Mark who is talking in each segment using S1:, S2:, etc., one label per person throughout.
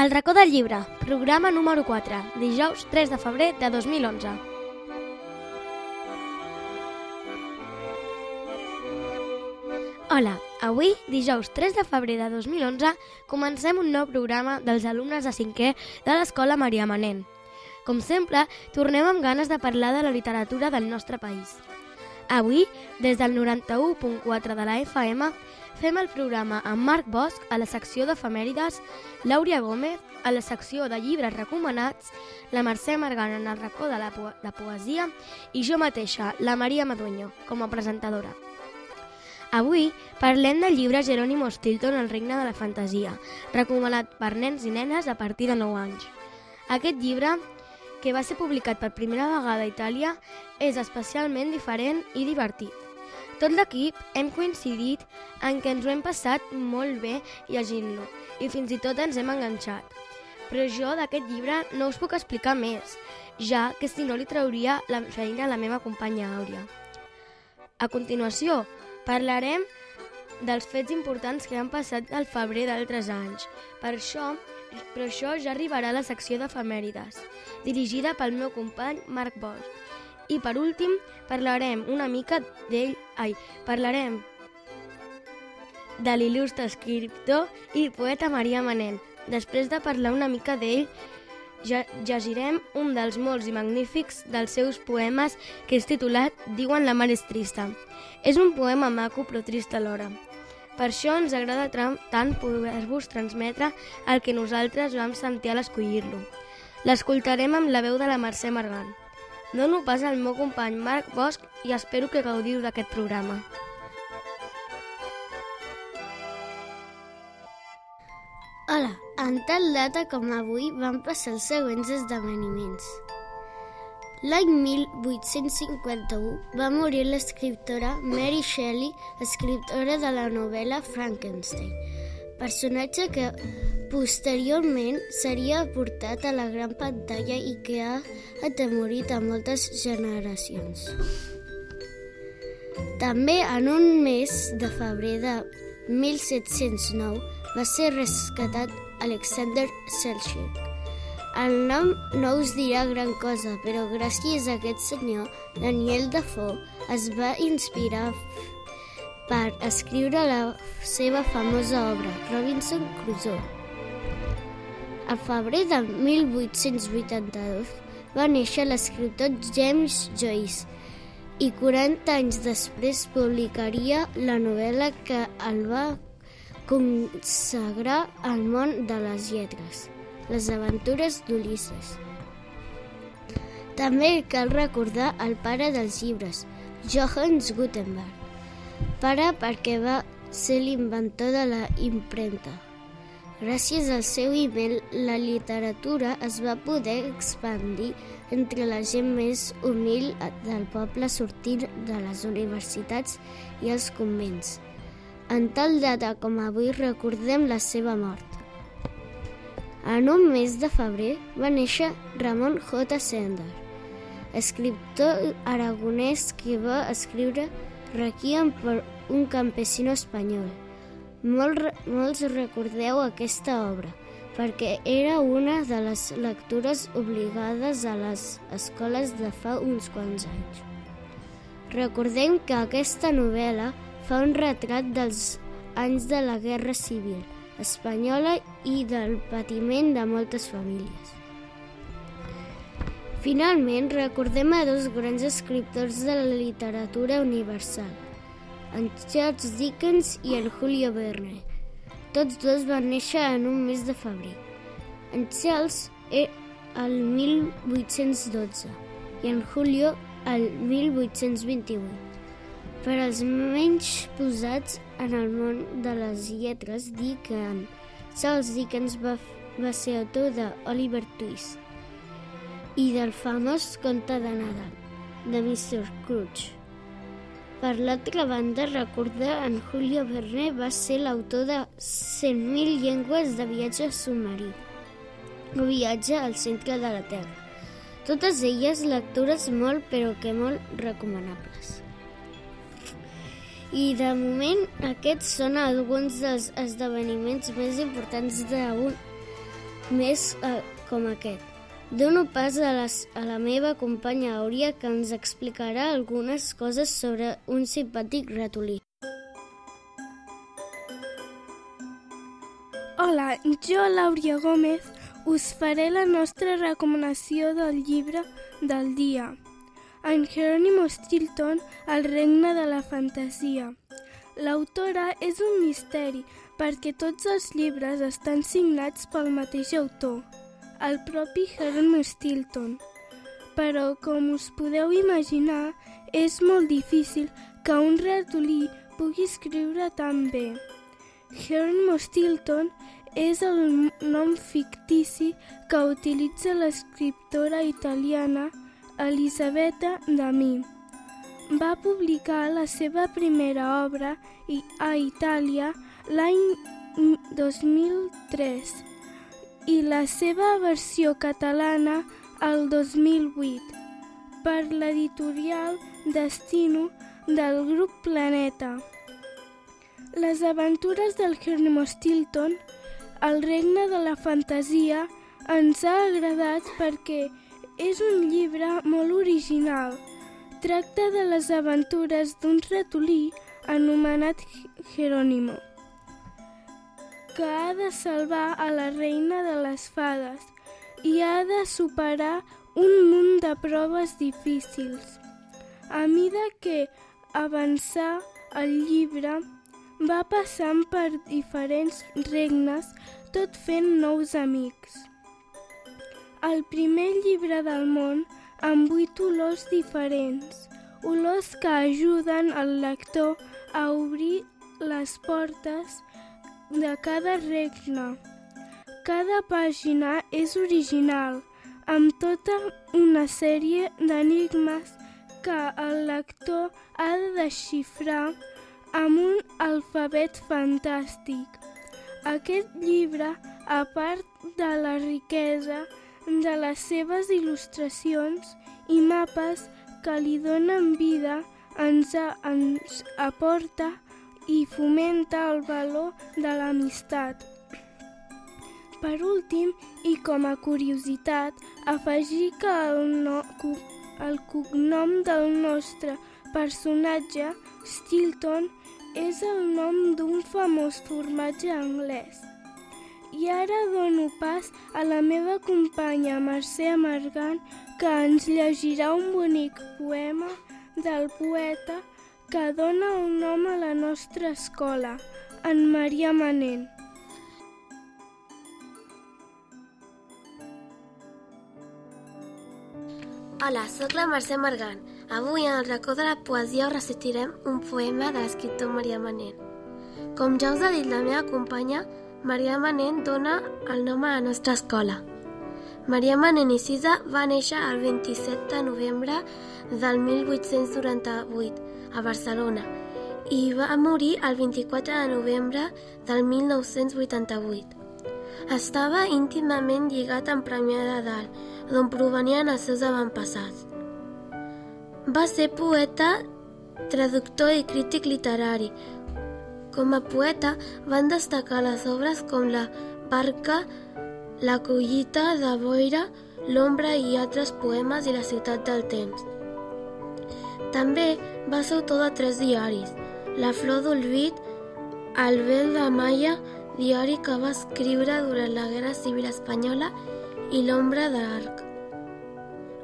S1: El racó del llibre, programa número 4, dijous 3 de febrer de 2011. Hola, avui, dijous 3 de febrer de 2011, comencem un nou programa dels alumnes de 5è de l'Escola Maria Manent. Com sempre, tornem amb ganes de parlar de la literatura del nostre país. Avui, des del 91.4 de la FM, fem el programa amb Marc Bosch a la secció d'efemèrides, Làuria Gómez a la secció de llibres recomanats, la Mercè Margana en el racó de la po de poesia i jo mateixa, la Maria Madueño, com a presentadora. Avui parlem del llibre Jerónimo Stilton, El regne de la fantasia, recomanat per nens i nenes a partir de 9 anys. Aquest llibre, que va ser publicat per primera vegada a Itàlia, és especialment diferent i divertit. Tot l'equip hem coincidit en que ens ho hem passat molt bé llegint-lo i fins i tot ens hem enganxat. Però jo d'aquest llibre no us puc explicar més, ja que si no li trauria la feina a la meva companya Àurea. A continuació, parlarem dels fets importants que han passat al febrer d'altres anys. Per això, però això ja arribarà a la secció d'efemèrides, dirigida pel meu company Marc Bosch. I per últim, parlarem una mica d'ell... Ai, parlarem de l'il·lustre escriptor i poeta Maria Manent. Després de parlar una mica d'ell, ja llegirem un dels molts i magnífics dels seus poemes que és titulat Diuen la mar és trista. És un poema maco però trist alhora. Per això ens agrada tant poder-vos transmetre el que nosaltres vam sentir a l'escollir-lo. L'escoltarem amb la veu de la Mercè Margan. Dono pas al meu company Marc Bosch i espero que gaudiu d'aquest programa.
S2: Hola, en tal data com avui van passar els següents esdeveniments. L'any 1851 va morir l'escriptora Mary Shelley, escriptora de la novel·la Frankenstein, personatge que posteriorment seria portat a la gran pantalla i que ha atemorit a moltes generacions. També en un mes de febrer de 1709 va ser rescatat Alexander Selchuk. El nom no us dirà gran cosa, però gràcies a aquest senyor, Daniel Defoe es va inspirar per escriure la seva famosa obra, Robinson Crusoe. A febrer de 1882 va néixer l'escriptor James Joyce i 40 anys després publicaria la novel·la que el va consagrar al món de les lletres, les aventures d'Ulisses. També cal recordar el pare dels llibres, Johannes Gutenberg, pare perquè va ser l'inventor de la impremta. Gràcies al seu invent, la literatura es va poder expandir entre la gent més humil del poble sortint de les universitats i els convents. En tal data com avui recordem la seva mort. En un mes de febrer va néixer Ramon J. Sender, escriptor aragonès que va escriure Requiem per un campesino espanyol. Molt, molts recordeu aquesta obra, perquè era una de les lectures obligades a les escoles de fa uns quants anys. Recordem que aquesta novel·la fa un retrat dels anys de la Guerra Civil espanyola i del patiment de moltes famílies. Finalment, recordem a dos grans escriptors de la literatura universal, en Charles Dickens i en Julio Verne. Tots dos van néixer en un mes de febrer. En Charles el 1812 i en Julio el 1828. Per als menys posats en el món de les lletres, dir que Charles Dickens va, va ser autor de Oliver Twist i del famós conte de Nadal, de Mr. Scrooge. Per l'altra banda, recordar en Julio Verne va ser l'autor de 100.000 llengües de viatge submarí, o viatge al centre de la Terra. Totes elles lectures molt però que molt recomanables. I de moment aquests són alguns dels esdeveniments més importants d'avui més eh, com aquest. Dono pas a, les, a la meva companya Auria que ens explicarà algunes coses sobre un simpàtic ratolí.
S3: Hola, jo, l'Auria Gómez, us faré la nostra recomanació del llibre del dia. En Jerónimo Stilton, El regne de la fantasia. L'autora és un misteri perquè tots els llibres estan signats pel mateix autor, el propi Jerónimo Stilton. Però, com us podeu imaginar, és molt difícil que un ratolí pugui escriure tan bé. Jerónimo Stilton és el nom fictici que utilitza l'escriptora italiana Elisabetta Damí. Va publicar la seva primera obra a Itàlia l'any 2003 i la seva versió catalana el 2008 per l'editorial Destino del grup Planeta. Les aventures del Jerónimo Stilton, el regne de la fantasia, ens ha agradat perquè és un llibre molt original. Tracta de les aventures d'un ratolí anomenat Jerónimo, que ha de salvar a la reina de les fades i ha de superar un munt de proves difícils. A mida que avançar el llibre, va passant per diferents regnes, tot fent nous amics. El primer llibre del món amb vuit olors diferents, olors que ajuden el lector a obrir les portes de cada regne. Cada pàgina és original, amb tota una sèrie d'enigmes que el lector ha de desxifrar amb un alfabet fantàstic. Aquest llibre, a part de la riquesa de les seves il·lustracions i mapes que li donen vida, ens, ens aporta i fomenta el valor de l'amistat. Per últim, i com a curiositat, afegir que el, no, el cognom del nostre personatge, Stilton, és el nom d'un famós formatge anglès. I ara dono pas a la meva companya Mercè Amargant, que ens llegirà un bonic poema del poeta que dona un nom a la nostra escola, en Maria Manent.
S4: Hola, sóc la Mercè Margant. Avui, en el racó de la poesia, us recitarem un poema de l'escriptor Maria Manent. Com ja us ha dit la meva companya, Maria Manent dona el nom a la nostra escola. Maria Manent i Cisa va néixer el 27 de novembre del 1898 a Barcelona i va morir el 24 de novembre del 1988. Estava íntimament lligat amb Premià de Dalt, d'on provenien els seus avantpassats. Va ser poeta, traductor i crític literari. Com a poeta van destacar les obres com La barca, La collita de boira, L'ombra i altres poemes i La ciutat del temps. També va ser autor de tres diaris, La flor d'Olvid, El vel de Maia, diari que va escriure durant la Guerra Civil Espanyola i l'ombra d'Arc.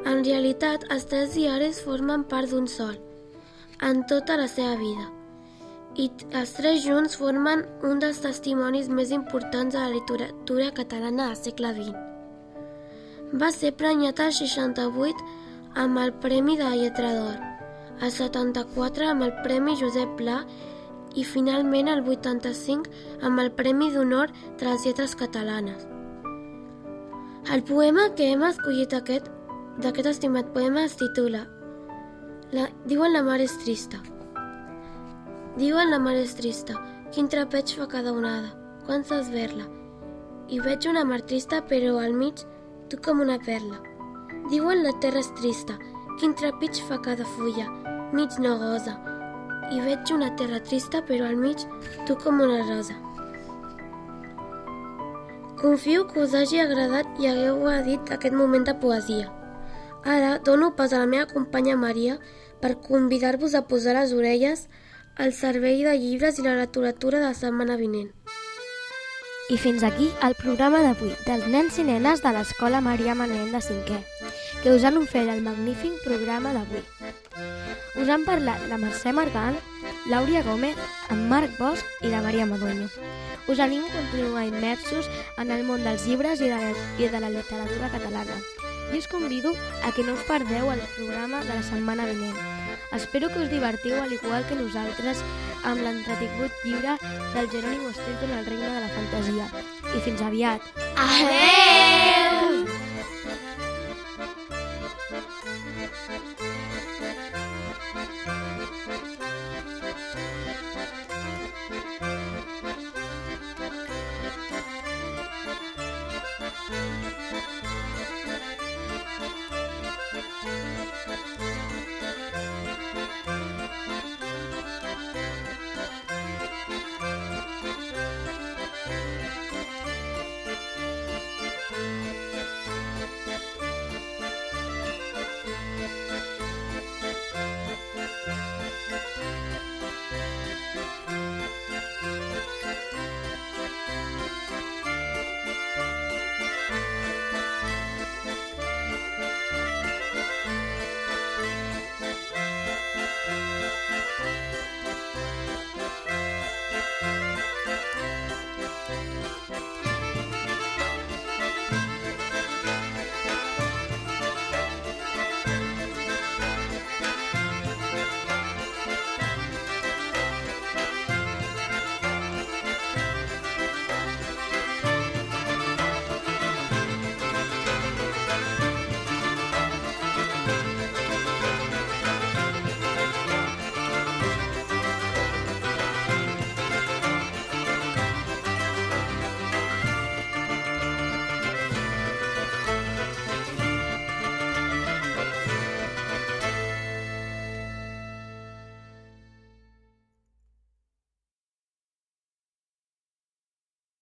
S4: En realitat, els tres diaris formen part d'un sol, en tota la seva vida, i els tres junts formen un dels testimonis més importants de la literatura catalana del segle XX. Va ser premiat al 68 amb el Premi de la Lletra d'Or, al 74 amb el Premi Josep Pla i finalment el 85 amb el Premi d'Honor de les Lletres Catalanes. El poema que hem escollit aquest, d'aquest estimat poema es titula la, Diuen la mar és trista. Diuen la mar és trista, quin trapeig fa cada onada, quan s'esverla. I veig una mar trista, però al mig tu com una perla. Diuen la terra és trista, quin trepig fa cada fulla, mig no gosa. I veig una terra trista, però al mig tu com una rosa. Confio que us hagi agradat i hagueu dit aquest moment de poesia. Ara dono pas a la meva companya Maria per convidar-vos a posar les orelles al servei de llibres i la literatura de la setmana vinent.
S1: I fins aquí el programa d'avui dels nens i nenes de l'Escola Maria Manent de 5è, que us han ofert el magnífic programa d'avui. Us han parlat la Mercè Margant, l'Àuria Gómez, en Marc Bosch i la Maria Madoño. Us anim a continuar immersos en el món dels llibres i de la, i de la literatura catalana. I us convido a que no us perdeu el programa de la setmana vinent. Espero que us divertiu al igual que nosaltres amb l'entretingut llibre del Jerònimo Stilton al regne de la fantasia. I fins aviat!
S4: Adeu!